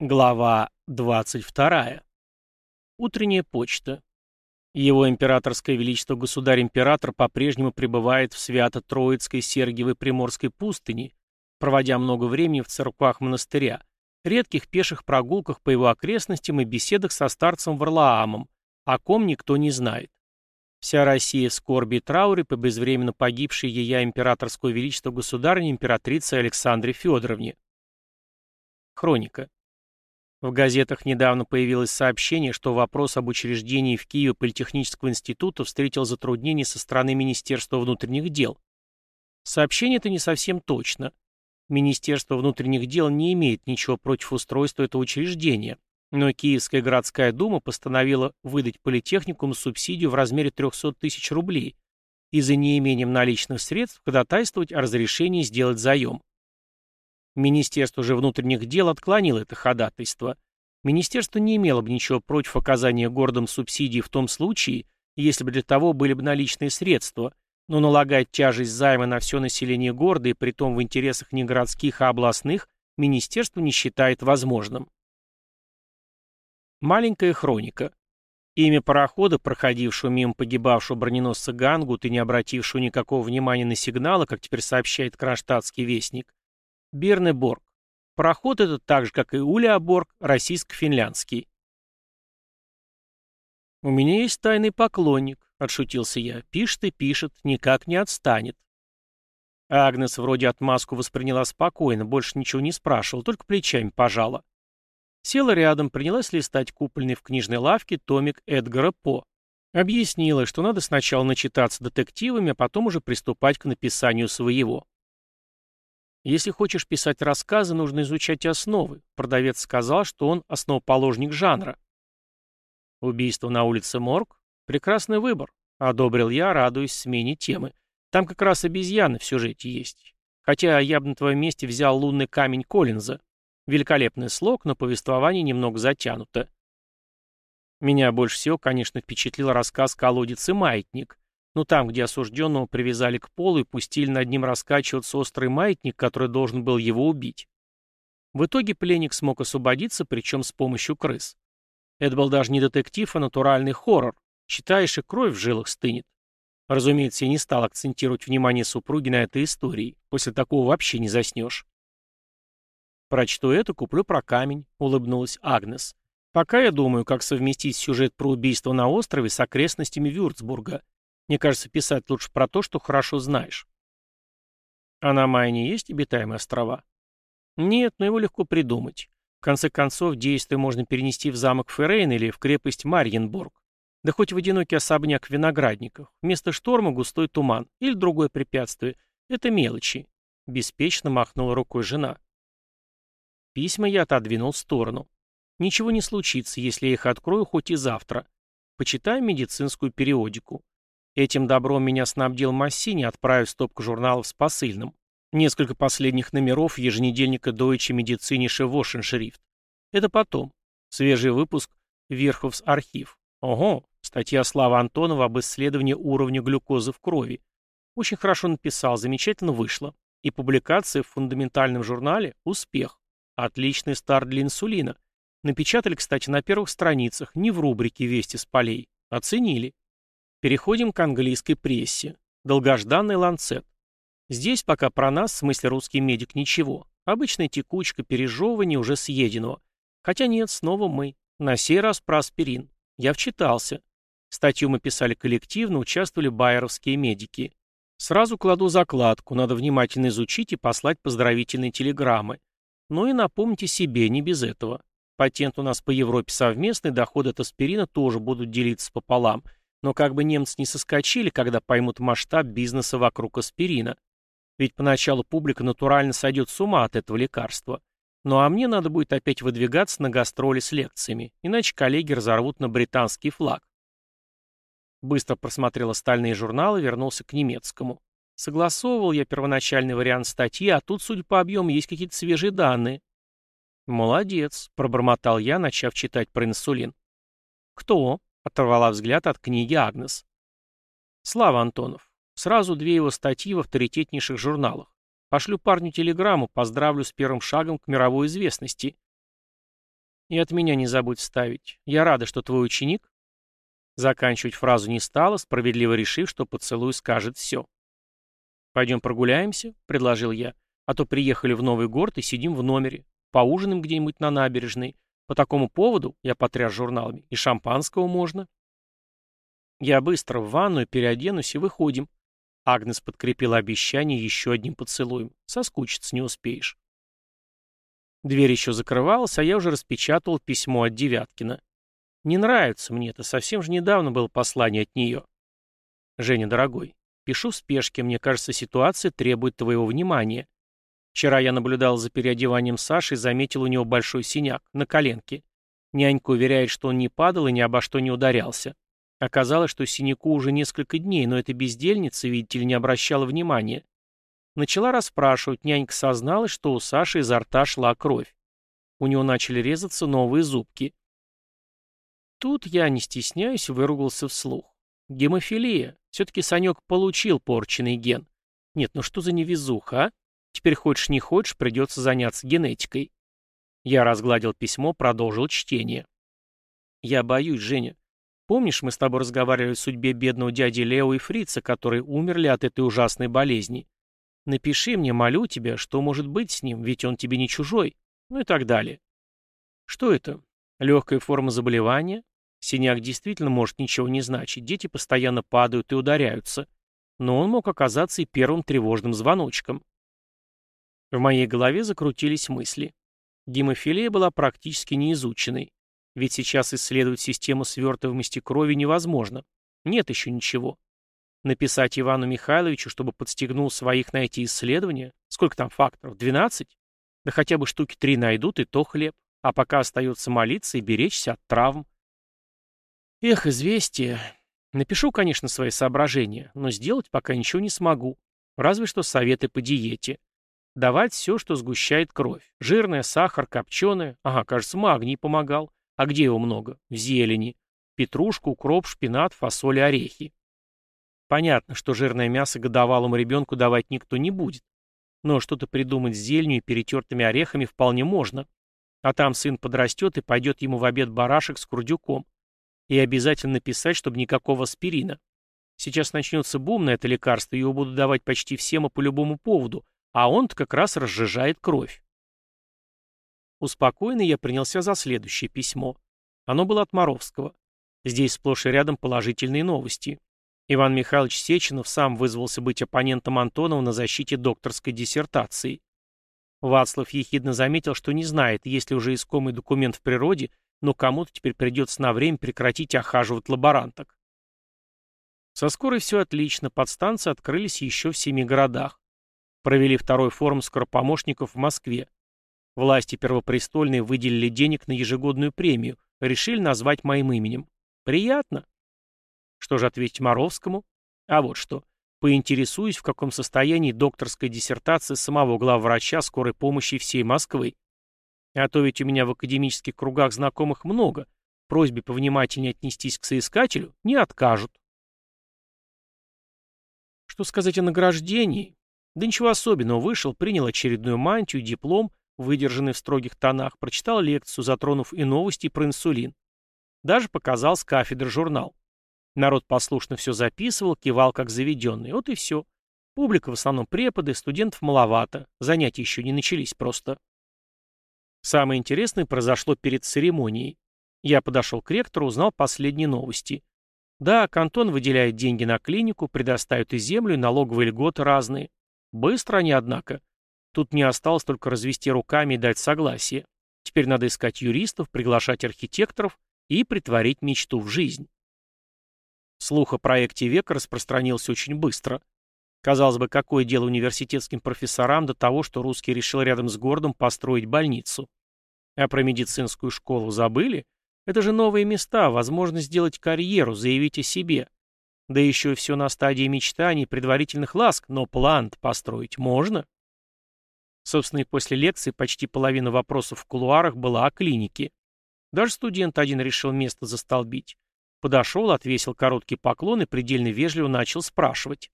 Глава 22. Утренняя почта. Его императорское величество государь-император по-прежнему пребывает в Свято-Троицкой Сергиевой Приморской пустыне, проводя много времени в церквах монастыря, редких пеших прогулках по его окрестностям и беседах со старцем Варлаамом, о ком никто не знает. Вся Россия в скорби и трауре по безвременно погибшей ея императорского величества государыне императрице Александре Федоровне. Хроника. В газетах недавно появилось сообщение, что вопрос об учреждении в Киеве Политехнического института встретил затруднения со стороны Министерства внутренних дел. Сообщение это не совсем точно. Министерство внутренних дел не имеет ничего против устройства этого учреждения, но Киевская городская дума постановила выдать политехникуму субсидию в размере 300 тысяч рублей и за неимением наличных средств ходатайствовать о разрешении сделать заем. Министерство же внутренних дел отклонило это ходатайство. Министерство не имело бы ничего против оказания городам субсидий в том случае, если бы для того были бы наличные средства, но налагать тяжесть займа на все население города и притом в интересах не городских, а областных, министерство не считает возможным. Маленькая хроника. Имя парохода, проходившего мимо погибавшего броненосца Гангут и не обратившего никакого внимания на сигналы, как теперь сообщает Кронштадтский вестник, Бирнеборг. Пароход этот, так же, как и Улиаборг, российско-финляндский. «У меня есть тайный поклонник», — отшутился я. «Пишет и пишет, никак не отстанет». Агнес вроде отмазку восприняла спокойно, больше ничего не спрашивала, только плечами пожала. Села рядом, принялась листать купольный в книжной лавке томик Эдгара По. Объяснила, что надо сначала начитаться детективами, а потом уже приступать к написанию своего. Если хочешь писать рассказы, нужно изучать основы. Продавец сказал, что он основоположник жанра. Убийство на улице Морг? Прекрасный выбор. Одобрил я, радуясь смене темы. Там как раз обезьяны в сюжете есть. Хотя я бы на твоем месте взял лунный камень Коллинза. Великолепный слог, но повествование немного затянуто. Меня больше всего, конечно, впечатлил рассказ «Колодец и маятник», ну там, где осужденного привязали к полу и пустили над ним раскачиваться острый маятник, который должен был его убить. В итоге пленник смог освободиться, причем с помощью крыс. Это был даже не детектив, а натуральный хоррор. Читаешь, и кровь в жилах стынет. Разумеется, я не стал акцентировать внимание супруги на этой истории. После такого вообще не заснешь. «Прочту это, куплю про камень», — улыбнулась Агнес. «Пока я думаю, как совместить сюжет про убийство на острове с окрестностями Вюрцбурга. Мне кажется, писать лучше про то, что хорошо знаешь. А на Майне есть обитаемые острова? Нет, но его легко придумать. В конце концов, действие можно перенести в замок Феррейн или в крепость Марьенбург. Да хоть в одинокий особняк в виноградниках. Вместо шторма густой туман. Или другое препятствие. Это мелочи. Беспечно махнула рукой жена. Письма я отодвинул в сторону. Ничего не случится, если я их открою хоть и завтра. Почитаем медицинскую периодику. Этим добром меня снабдил Массини, отправив стопку журналов с посыльным. Несколько последних номеров еженедельника Deutsche Medizinische Wochenschrift. Это потом. Свежий выпуск Верховс архив. Ого, статья Слава Антонова об исследовании уровня глюкозы в крови. Очень хорошо написал, замечательно вышло. И публикация в фундаментальном журнале «Успех». Отличный старт для инсулина. Напечатали, кстати, на первых страницах, не в рубрике «Вести с полей». Оценили. Переходим к английской прессе. Долгожданный ланцет. Здесь пока про нас, в смысле русский медик, ничего. Обычная текучка, пережевывание уже съеденного. Хотя нет, снова мы. На сей раз про аспирин. Я вчитался. Статью мы писали коллективно, участвовали байеровские медики. Сразу кладу закладку, надо внимательно изучить и послать поздравительные телеграммы. Ну и напомните себе, не без этого. Патент у нас по Европе совместный, доходы от аспирина тоже будут делиться пополам – но как бы немцы не соскочили, когда поймут масштаб бизнеса вокруг аспирина. Ведь поначалу публика натурально сойдет с ума от этого лекарства. Ну а мне надо будет опять выдвигаться на гастроли с лекциями, иначе коллеги разорвут на британский флаг. Быстро просмотрел остальные журналы, вернулся к немецкому. Согласовывал я первоначальный вариант статьи, а тут, судя по объему, есть какие-то свежие данные. «Молодец», — пробормотал я, начав читать про инсулин. «Кто?» Оторвала взгляд от книги Агнес. Слава Антонов. Сразу две его статьи в авторитетнейших журналах. Пошлю парню телеграмму, поздравлю с первым шагом к мировой известности. И от меня не забудь вставить. Я рада, что твой ученик...» Заканчивать фразу не стала, справедливо решив, что поцелуй скажет все. «Пойдем прогуляемся», — предложил я, «а то приехали в новый город и сидим в номере. Поужинаем где-нибудь на набережной. По такому поводу, я потряс журналами, и шампанского можно». Я быстро в ванную переоденусь и выходим. Агнес подкрепила обещание еще одним поцелуем. Соскучиться не успеешь. Дверь еще закрывалась, а я уже распечатал письмо от Девяткина. Не нравится мне это, совсем же недавно было послание от нее. Женя, дорогой, пишу в спешке, мне кажется, ситуация требует твоего внимания. Вчера я наблюдал за переодеванием Саши и заметил у него большой синяк на коленке. Нянька уверяет, что он не падал и ни обо что не ударялся. Оказалось, что синяку уже несколько дней, но эта бездельница, видите ли, не обращала внимания. Начала расспрашивать, нянька созналась, что у Саши изо рта шла кровь. У него начали резаться новые зубки. Тут я, не стесняюсь, выругался вслух. Гемофилия. Все-таки Санек получил порченный ген. Нет, ну что за невезуха, а? Теперь хочешь не хочешь, придется заняться генетикой. Я разгладил письмо, продолжил чтение. Я боюсь, Женя. Помнишь, мы с тобой разговаривали о судьбе бедного дяди Лео и Фрица, которые умерли от этой ужасной болезни? Напиши мне, молю тебя, что может быть с ним, ведь он тебе не чужой. Ну и так далее. Что это? Легкая форма заболевания? Синяк действительно может ничего не значить. Дети постоянно падают и ударяются. Но он мог оказаться и первым тревожным звоночком. В моей голове закрутились мысли. Гемофилия была практически неизученной. Ведь сейчас исследовать систему свертываемости крови невозможно. Нет еще ничего. Написать Ивану Михайловичу, чтобы подстегнул своих на эти исследования? Сколько там факторов? 12? Да хотя бы штуки три найдут, и то хлеб. А пока остается молиться и беречься от травм. Эх, известие. Напишу, конечно, свои соображения, но сделать пока ничего не смогу. Разве что советы по диете. Давать все, что сгущает кровь. Жирное, сахар, копченое. Ага, кажется, магний помогал. А где его много? В зелени. Петрушку, укроп, шпинат, фасоль орехи. Понятно, что жирное мясо годовалому ребенку давать никто не будет. Но что-то придумать с зеленью и перетертыми орехами вполне можно. А там сын подрастет и пойдет ему в обед барашек с курдюком. И обязательно написать, чтобы никакого аспирина. Сейчас начнется бум на это лекарство, его будут давать почти всем и по любому поводу, а он-то как раз разжижает кровь. Успокоенный я принялся за следующее письмо. Оно было от Моровского. Здесь сплошь и рядом положительные новости. Иван Михайлович Сеченов сам вызвался быть оппонентом Антонова на защите докторской диссертации. Вацлав ехидно заметил, что не знает, есть ли уже искомый документ в природе, но кому-то теперь придется на время прекратить охаживать лаборанток. Со скорой все отлично, подстанции открылись еще в семи городах. Провели второй форум скоропомощников в Москве. Власти первопрестольные выделили денег на ежегодную премию, решили назвать моим именем. Приятно. Что же ответить Моровскому? А вот что. Поинтересуюсь, в каком состоянии докторская диссертация самого главврача скорой помощи всей Москвы. А то ведь у меня в академических кругах знакомых много. Просьбе повнимательнее отнестись к соискателю не откажут. Что сказать о награждении? Да ничего особенного. Вышел, принял очередную мантию, диплом, выдержанный в строгих тонах, прочитал лекцию, затронув и новости про инсулин. Даже показал с кафедры журнал. Народ послушно все записывал, кивал как заведенный. Вот и все. Публика в основном преподы, студентов маловато. Занятия еще не начались просто. Самое интересное произошло перед церемонией. Я подошел к ректору, узнал последние новости. Да, кантон выделяет деньги на клинику, предоставит и землю, и налоговые льготы разные. Быстро они, однако. Тут не осталось только развести руками и дать согласие. Теперь надо искать юристов, приглашать архитекторов и притворить мечту в жизнь. Слух о проекте века распространился очень быстро. Казалось бы, какое дело университетским профессорам до того, что русский решил рядом с городом построить больницу. А про медицинскую школу забыли? Это же новые места, возможность сделать карьеру, заявить о себе. Да еще и все на стадии мечтаний, предварительных ласк, но план построить можно. Собственно, и после лекции почти половина вопросов в кулуарах была о клинике. Даже студент один решил место застолбить. Подошел, отвесил короткий поклон и предельно вежливо начал спрашивать.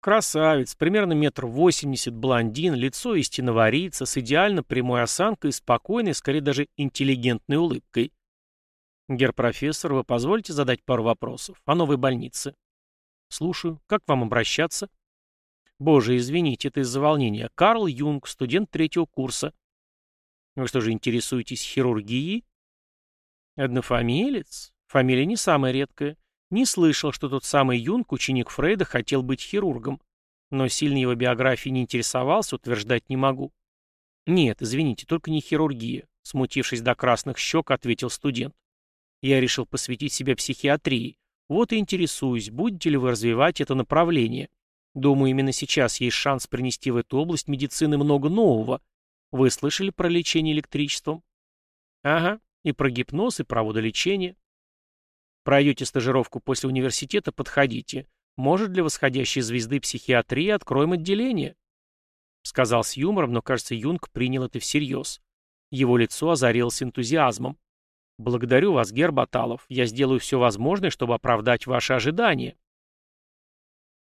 Красавец, примерно метр восемьдесят, блондин, лицо истинного арийца, с идеально прямой осанкой и спокойной, скорее даже интеллигентной улыбкой. Гер-профессор, вы позволите задать пару вопросов о новой больнице? Слушаю. Как вам обращаться? Боже, извините, это из-за волнения. Карл Юнг, студент третьего курса. Вы что же, интересуетесь хирургией? Однофамилец? Фамилия не самая редкая. Не слышал, что тот самый Юнг, ученик Фрейда, хотел быть хирургом. Но сильно его биографией не интересовался, утверждать не могу. Нет, извините, только не хирургия, смутившись до красных щек, ответил студент. Я решил посвятить себя психиатрии. Вот и интересуюсь, будете ли вы развивать это направление. Думаю, именно сейчас есть шанс принести в эту область медицины много нового. Вы слышали про лечение электричеством? Ага, и про гипноз, и про водолечение. Пройдете стажировку после университета, подходите. Может, для восходящей звезды психиатрии откроем отделение?» Сказал с юмором, но, кажется, Юнг принял это всерьез. Его лицо озарилось энтузиазмом. «Благодарю вас, Гербаталов. Я сделаю все возможное, чтобы оправдать ваши ожидания».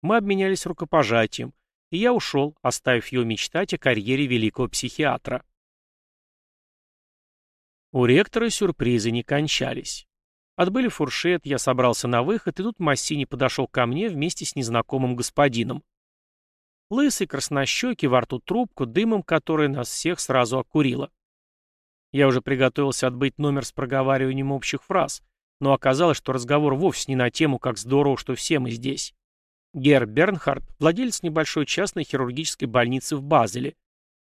Мы обменялись рукопожатием, и я ушел, оставив ее мечтать о карьере великого психиатра. У ректора сюрпризы не кончались. Отбыли фуршет, я собрался на выход, и тут Массини подошел ко мне вместе с незнакомым господином. Лысый, краснощекий, во рту трубку, дымом которой нас всех сразу окурило. Я уже приготовился отбыть номер с проговариванием общих фраз, но оказалось, что разговор вовсе не на тему, как здорово, что все мы здесь. Гер Бернхард, владелец небольшой частной хирургической больницы в Базеле.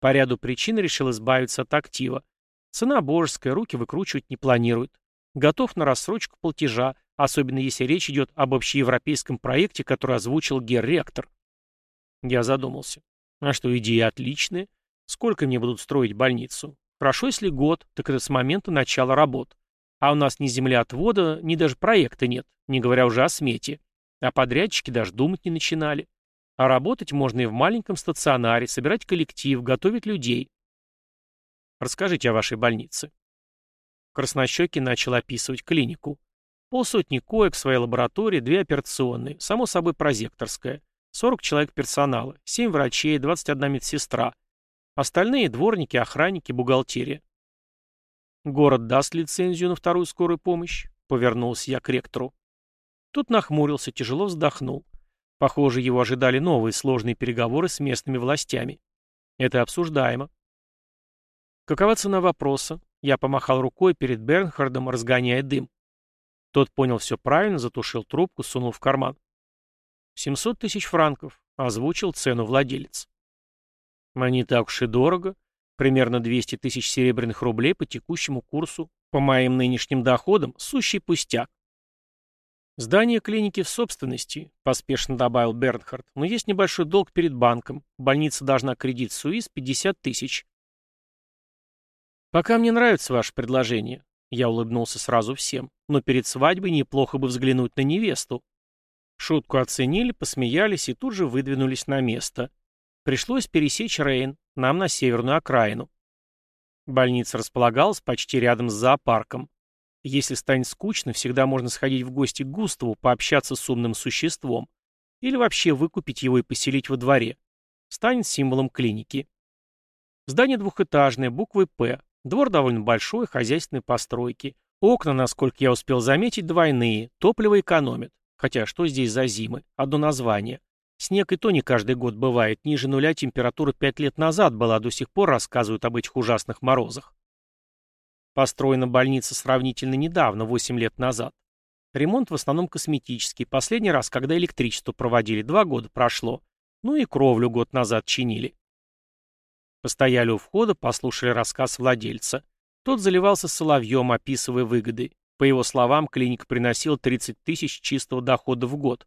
По ряду причин решил избавиться от актива. Цена божеская, руки выкручивать не планирует готов на рассрочку платежа, особенно если речь идет об общеевропейском проекте, который озвучил гер-ректор. Я задумался. А что, идея отличная. Сколько мне будут строить больницу? Хорошо, если год, так это с момента начала работ. А у нас ни земля отвода, ни даже проекта нет, не говоря уже о смете. А подрядчики даже думать не начинали. А работать можно и в маленьком стационаре, собирать коллектив, готовить людей. Расскажите о вашей больнице. Краснощекий начал описывать клинику. Полсотни коек, своей лаборатории, две операционные, само собой прозекторская, 40 человек персонала, 7 врачей, 21 медсестра. Остальные – дворники, охранники, бухгалтерия. «Город даст лицензию на вторую скорую помощь?» – повернулся я к ректору. Тут нахмурился, тяжело вздохнул. Похоже, его ожидали новые сложные переговоры с местными властями. Это обсуждаемо. Какова цена вопроса? Я помахал рукой перед Бернхардом, разгоняя дым. Тот понял все правильно, затушил трубку, сунул в карман. «Семьсот тысяч франков», — озвучил цену владелец. «А не так уж и дорого. Примерно 200 тысяч серебряных рублей по текущему курсу. По моим нынешним доходам — сущий пустяк». «Здание клиники в собственности», — поспешно добавил Бернхард, «но есть небольшой долг перед банком. Больница должна кредит Суис 50 тысяч. «Пока мне нравится ваше предложение», — я улыбнулся сразу всем, «но перед свадьбой неплохо бы взглянуть на невесту». Шутку оценили, посмеялись и тут же выдвинулись на место. Пришлось пересечь Рейн, нам на северную окраину. Больница располагалась почти рядом с зоопарком. Если станет скучно, всегда можно сходить в гости к Густаву, пообщаться с умным существом. Или вообще выкупить его и поселить во дворе. Станет символом клиники. Здание двухэтажное, буквой «П», Двор довольно большой, хозяйственной постройки. Окна, насколько я успел заметить, двойные, топливо экономят. Хотя что здесь за зимы? Одно название. Снег и то не каждый год бывает. Ниже нуля температура пять лет назад была, до сих пор рассказывают об этих ужасных морозах. Построена больница сравнительно недавно, 8 лет назад. Ремонт в основном косметический. Последний раз, когда электричество проводили, два года прошло. Ну и кровлю год назад чинили. Постояли у входа, послушали рассказ владельца. Тот заливался соловьем, описывая выгоды. По его словам, клиника приносила 30 тысяч чистого дохода в год.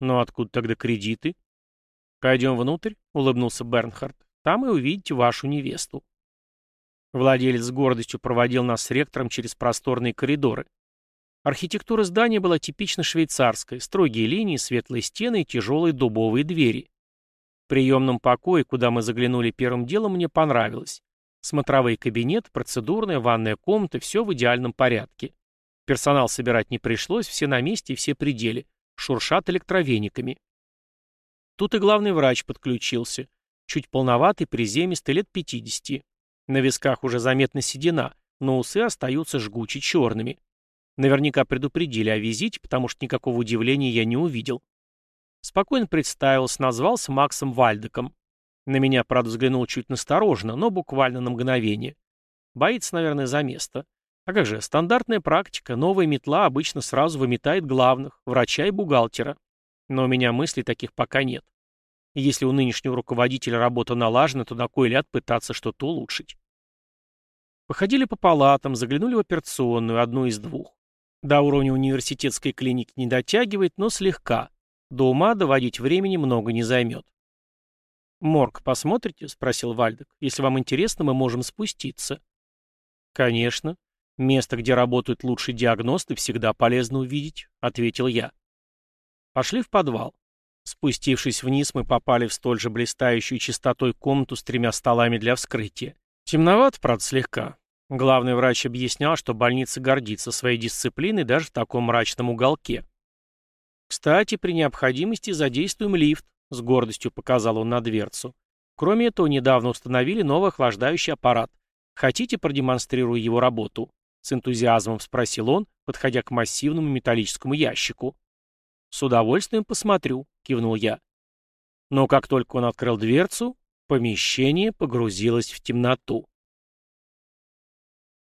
Но откуда тогда кредиты? «Пойдем внутрь», — улыбнулся Бернхард. «Там и увидите вашу невесту». Владелец с гордостью проводил нас с ректором через просторные коридоры. Архитектура здания была типично швейцарской, строгие линии, светлые стены и тяжелые дубовые двери приемном покое, куда мы заглянули первым делом, мне понравилось. Смотровой кабинет, процедурная, ванная комната, все в идеальном порядке. Персонал собирать не пришлось, все на месте и все пределы. Шуршат электровениками. Тут и главный врач подключился. Чуть полноватый, приземистый, лет 50. На висках уже заметна седина, но усы остаются жгуче черными. Наверняка предупредили о визите, потому что никакого удивления я не увидел. Спокойно представился, назвался Максом Вальдеком. На меня, правда, взглянул чуть настороженно, но буквально на мгновение. Боится, наверное, за место. А как же, стандартная практика, новая метла обычно сразу выметает главных, врача и бухгалтера. Но у меня мыслей таких пока нет. если у нынешнего руководителя работа налажена, то на кой ляд пытаться что-то улучшить. Походили по палатам, заглянули в операционную, одну из двух. До уровня университетской клиники не дотягивает, но слегка. До ума доводить времени много не займет. «Морг посмотрите?» — спросил Вальдек. «Если вам интересно, мы можем спуститься». «Конечно. Место, где работают лучшие диагносты, всегда полезно увидеть», — ответил я. Пошли в подвал. Спустившись вниз, мы попали в столь же блистающую чистотой комнату с тремя столами для вскрытия. Темновато, правда, слегка. Главный врач объяснял, что больница гордится своей дисциплиной даже в таком мрачном уголке. Кстати, при необходимости задействуем лифт, с гордостью показал он на дверцу. Кроме этого, недавно установили новый охлаждающий аппарат. Хотите, продемонстрирую его работу? С энтузиазмом спросил он, подходя к массивному металлическому ящику. С удовольствием посмотрю, кивнул я. Но как только он открыл дверцу, помещение погрузилось в темноту.